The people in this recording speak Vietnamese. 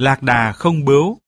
Lạc đà không bướu,